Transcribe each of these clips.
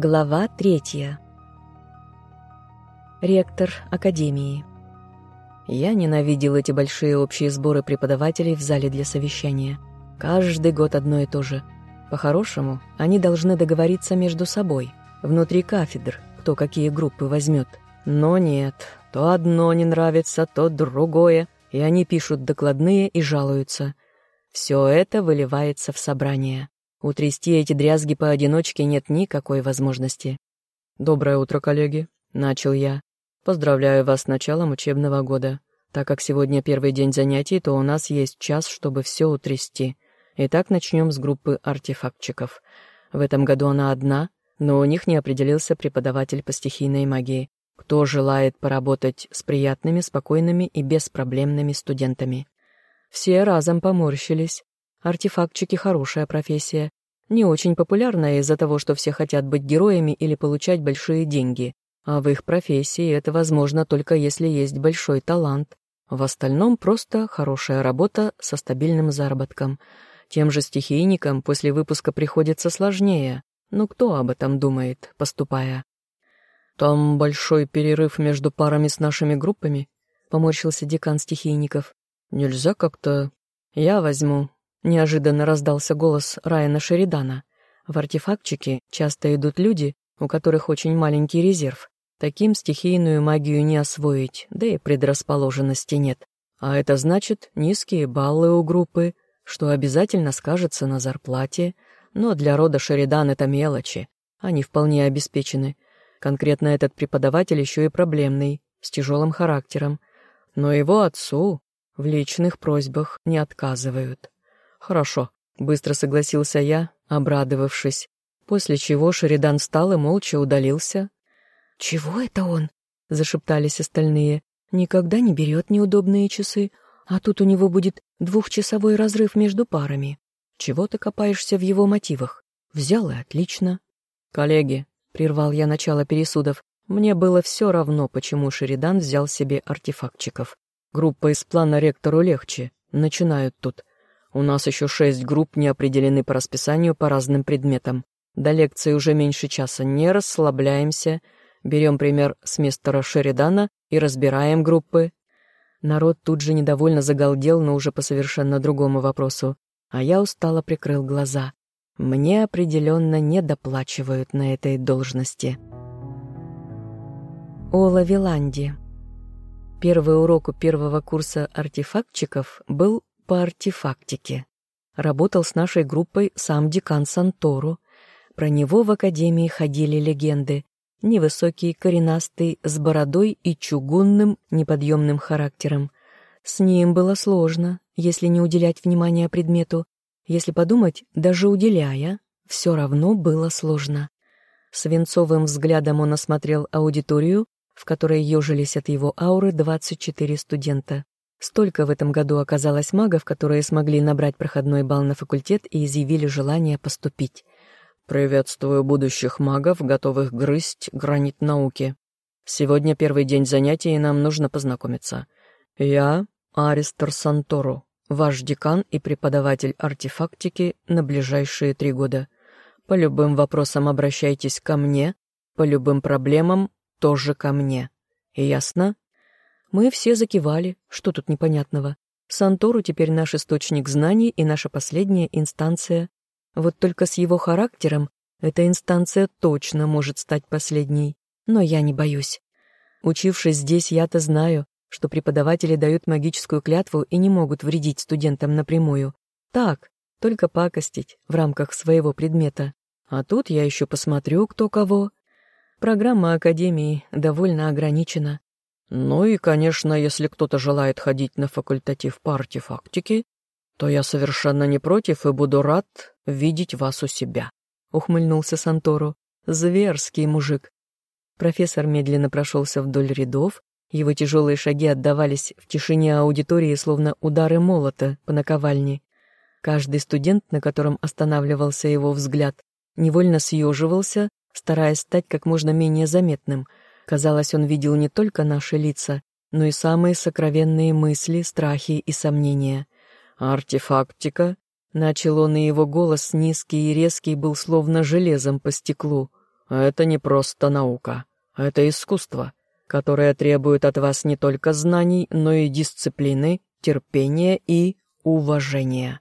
Глава третья. Ректор Академии. Я ненавидел эти большие общие сборы преподавателей в зале для совещания. Каждый год одно и то же. По-хорошему, они должны договориться между собой, внутри кафедр, кто какие группы возьмет. Но нет, то одно не нравится, то другое, и они пишут докладные и жалуются. Все это выливается в собрание. Утрясти эти дрязги поодиночке нет никакой возможности. «Доброе утро, коллеги», — начал я. «Поздравляю вас с началом учебного года. Так как сегодня первый день занятий, то у нас есть час, чтобы все утрясти. Итак, начнем с группы артефактчиков. В этом году она одна, но у них не определился преподаватель по стихийной магии. Кто желает поработать с приятными, спокойными и беспроблемными студентами?» Все разом поморщились. Артефактчики — хорошая профессия. Не очень популярная из-за того, что все хотят быть героями или получать большие деньги. А в их профессии это возможно только если есть большой талант. В остальном просто хорошая работа со стабильным заработком. Тем же стихийникам после выпуска приходится сложнее. Но кто об этом думает, поступая? «Там большой перерыв между парами с нашими группами», — поморщился декан стихийников. «Нельзя как-то...» «Я возьму», Неожиданно раздался голос Райана Шеридана. В артефактчике часто идут люди, у которых очень маленький резерв. Таким стихийную магию не освоить, да и предрасположенности нет. А это значит низкие баллы у группы, что обязательно скажется на зарплате. Но для рода Шеридан это мелочи. Они вполне обеспечены. Конкретно этот преподаватель еще и проблемный, с тяжелым характером. Но его отцу в личных просьбах не отказывают. «Хорошо», — быстро согласился я, обрадовавшись, после чего Шеридан встал и молча удалился. «Чего это он?» — зашептались остальные. «Никогда не берет неудобные часы, а тут у него будет двухчасовой разрыв между парами. Чего ты копаешься в его мотивах? Взял и отлично». «Коллеги», — прервал я начало пересудов, мне было все равно, почему Шеридан взял себе артефактчиков. Группа из плана ректору легче. Начинают тут. У нас еще шесть групп не определены по расписанию по разным предметам. До лекции уже меньше часа. Не расслабляемся. Берем пример с мистера Шеридана и разбираем группы. Народ тут же недовольно загалдел, но уже по совершенно другому вопросу. А я устало прикрыл глаза. Мне определенно не доплачивают на этой должности. Ола Виланди. Первый урок у первого курса артефактчиков был по артефактике. Работал с нашей группой сам декан Сантору. Про него в академии ходили легенды. Невысокий, коренастый, с бородой и чугунным, неподъемным характером. С ним было сложно, если не уделять внимания предмету. Если подумать, даже уделяя, все равно было сложно. Свинцовым взглядом он осмотрел аудиторию, в которой ежились от его ауры 24 студента. Столько в этом году оказалось магов, которые смогли набрать проходной балл на факультет и изъявили желание поступить. «Приветствую будущих магов, готовых грызть гранит науки. Сегодня первый день занятий, и нам нужно познакомиться. Я Аристер Санторо, ваш декан и преподаватель артефактики на ближайшие три года. По любым вопросам обращайтесь ко мне, по любым проблемам тоже ко мне. Ясно?» Мы все закивали, что тут непонятного. Сантору теперь наш источник знаний и наша последняя инстанция. Вот только с его характером эта инстанция точно может стать последней. Но я не боюсь. Учившись здесь, я-то знаю, что преподаватели дают магическую клятву и не могут вредить студентам напрямую. Так, только пакостить в рамках своего предмета. А тут я еще посмотрю, кто кого. Программа Академии довольно ограничена. Ну и, конечно, если кто-то желает ходить на факультатив по артефактике, то я совершенно не против и буду рад видеть вас у себя», — ухмыльнулся Санторо. «Зверский мужик». Профессор медленно прошелся вдоль рядов, его тяжелые шаги отдавались в тишине аудитории, словно удары молота по наковальне. Каждый студент, на котором останавливался его взгляд, невольно съеживался, стараясь стать как можно менее заметным — Казалось, он видел не только наши лица, но и самые сокровенные мысли, страхи и сомнения. «Артефактика?» — начал он, и его голос, низкий и резкий, был словно железом по стеклу. Это не просто наука, это искусство, которое требует от вас не только знаний, но и дисциплины, терпения и уважения.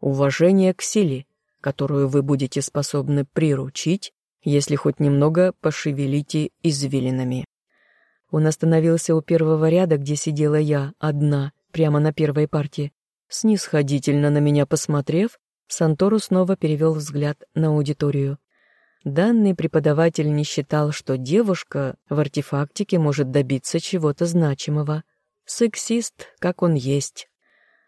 Уважение к силе, которую вы будете способны приручить, если хоть немного пошевелите извилинами. Он остановился у первого ряда, где сидела я, одна, прямо на первой партии. Снисходительно на меня посмотрев, Сантору снова перевел взгляд на аудиторию. Данный преподаватель не считал, что девушка в артефактике может добиться чего-то значимого. Сексист, как он есть.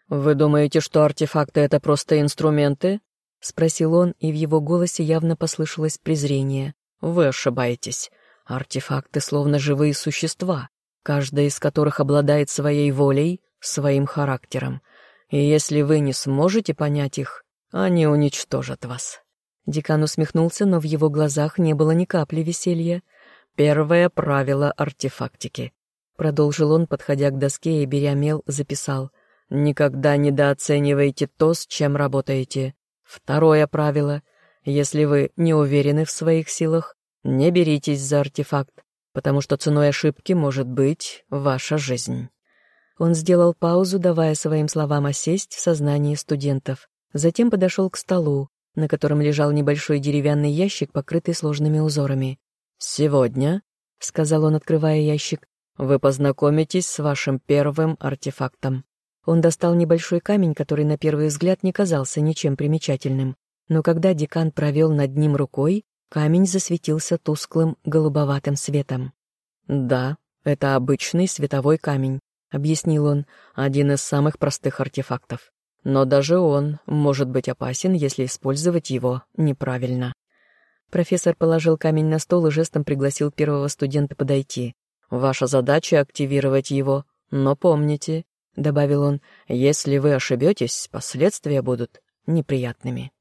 «Вы думаете, что артефакты — это просто инструменты?» — спросил он, и в его голосе явно послышалось презрение. «Вы ошибаетесь. Артефакты словно живые существа, каждая из которых обладает своей волей, своим характером. И если вы не сможете понять их, они уничтожат вас». Декан усмехнулся, но в его глазах не было ни капли веселья. «Первое правило артефактики», — продолжил он, подходя к доске и, беря мел, записал. «Никогда недооценивайте то, с чем работаете. Второе правило. Если вы не уверены в своих силах, не беритесь за артефакт, потому что ценой ошибки может быть ваша жизнь». Он сделал паузу, давая своим словам осесть в сознании студентов. Затем подошел к столу, на котором лежал небольшой деревянный ящик, покрытый сложными узорами. «Сегодня», — сказал он, открывая ящик, — «вы познакомитесь с вашим первым артефактом». Он достал небольшой камень, который на первый взгляд не казался ничем примечательным, но когда декан провел над ним рукой, камень засветился тусклым голубоватым светом. «Да, это обычный световой камень», — объяснил он, — «один из самых простых артефактов. Но даже он может быть опасен, если использовать его неправильно. Профессор положил камень на стол и жестом пригласил первого студента подойти. «Ваша задача — активировать его, но помните», — добавил он, — «если вы ошибетесь, последствия будут неприятными».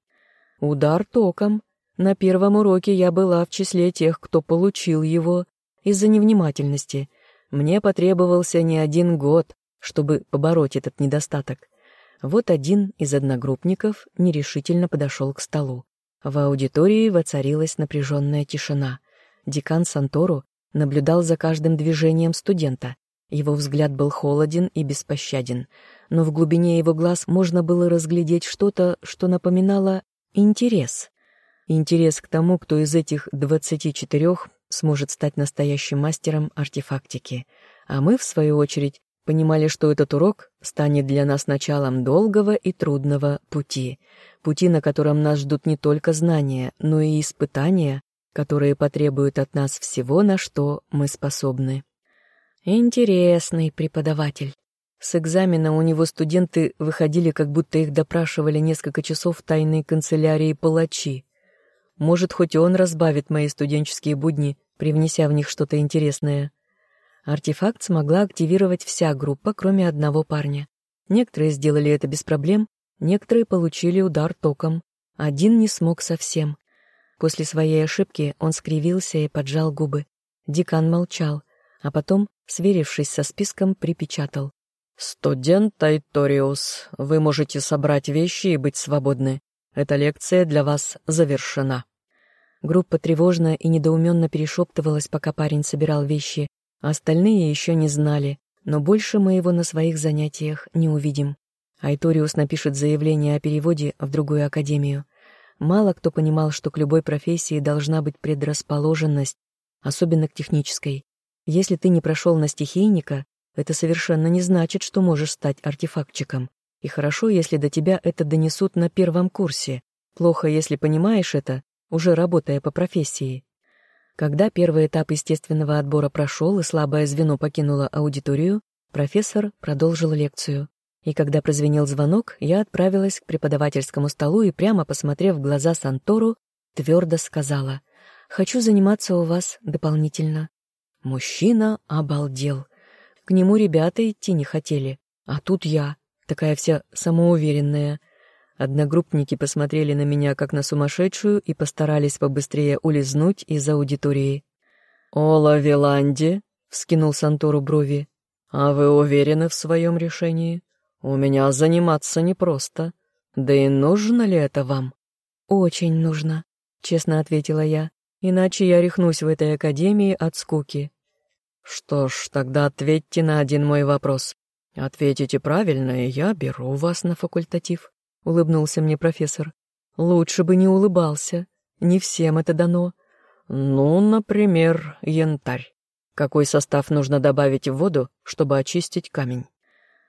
Удар током. На первом уроке я была в числе тех, кто получил его из-за невнимательности. Мне потребовался не один год, чтобы побороть этот недостаток. Вот один из одногруппников нерешительно подошел к столу. В аудитории воцарилась напряженная тишина. Декан Сантору наблюдал за каждым движением студента. Его взгляд был холоден и беспощаден, но в глубине его глаз можно было разглядеть что-то, что напоминало интерес. Интерес к тому, кто из этих двадцати четырех сможет стать настоящим мастером артефактики. А мы, в свою очередь, понимали, что этот урок станет для нас началом долгого и трудного пути, пути, на котором нас ждут не только знания, но и испытания, которые потребуют от нас всего, на что мы способны. Интересный преподаватель. С экзамена у него студенты выходили, как будто их допрашивали несколько часов в тайной канцелярии палачи. Может, хоть он разбавит мои студенческие будни, привнеся в них что-то интересное. Артефакт смогла активировать вся группа, кроме одного парня. Некоторые сделали это без проблем, некоторые получили удар током. Один не смог совсем. После своей ошибки он скривился и поджал губы. Декан молчал, а потом, сверившись со списком, припечатал. «Студент Тайториус, вы можете собрать вещи и быть свободны. Эта лекция для вас завершена». Группа тревожно и недоуменно перешептывалась, пока парень собирал вещи, Остальные еще не знали, но больше мы его на своих занятиях не увидим. Айториус напишет заявление о переводе в другую академию. Мало кто понимал, что к любой профессии должна быть предрасположенность, особенно к технической. Если ты не прошел на стихийника, это совершенно не значит, что можешь стать артефактчиком. И хорошо, если до тебя это донесут на первом курсе. Плохо, если понимаешь это, уже работая по профессии. Когда первый этап естественного отбора прошел и слабое звено покинуло аудиторию, профессор продолжил лекцию. И когда прозвенел звонок, я отправилась к преподавательскому столу и, прямо посмотрев в глаза Сантору, твердо сказала «Хочу заниматься у вас дополнительно». Мужчина обалдел. К нему ребята идти не хотели, а тут я, такая вся самоуверенная — Одногруппники посмотрели на меня как на сумасшедшую и постарались побыстрее улизнуть из аудитории. «Ола Виланди», — вскинул Сантору брови, — «а вы уверены в своем решении? У меня заниматься непросто. Да и нужно ли это вам?» «Очень нужно», — честно ответила я. Иначе я рехнусь в этой академии от скуки. Что ж, тогда ответьте на один мой вопрос. Ответите правильно, и я беру вас на факультатив, улыбнулся мне профессор. Лучше бы не улыбался. Не всем это дано. Ну, например, янтарь. Какой состав нужно добавить в воду, чтобы очистить камень?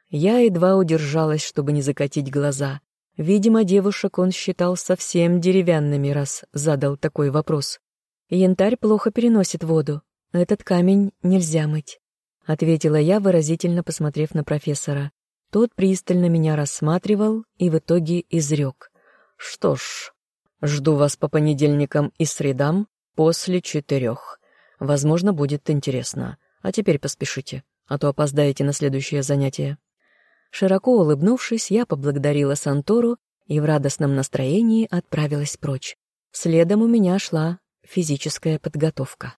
Я едва удержалась, чтобы не закатить глаза. Видимо, девушек он считал совсем деревянными, раз задал такой вопрос. Янтарь плохо переносит воду. Этот камень нельзя мыть, ответила я, выразительно посмотрев на профессора. Тот пристально меня рассматривал и в итоге изрек. Что ж, жду вас по понедельникам и средам после четырех. Возможно, будет интересно. А теперь поспешите, а то опоздаете на следующее занятие. Широко улыбнувшись, я поблагодарила Сантору и в радостном настроении отправилась прочь. Следом у меня шла физическая подготовка.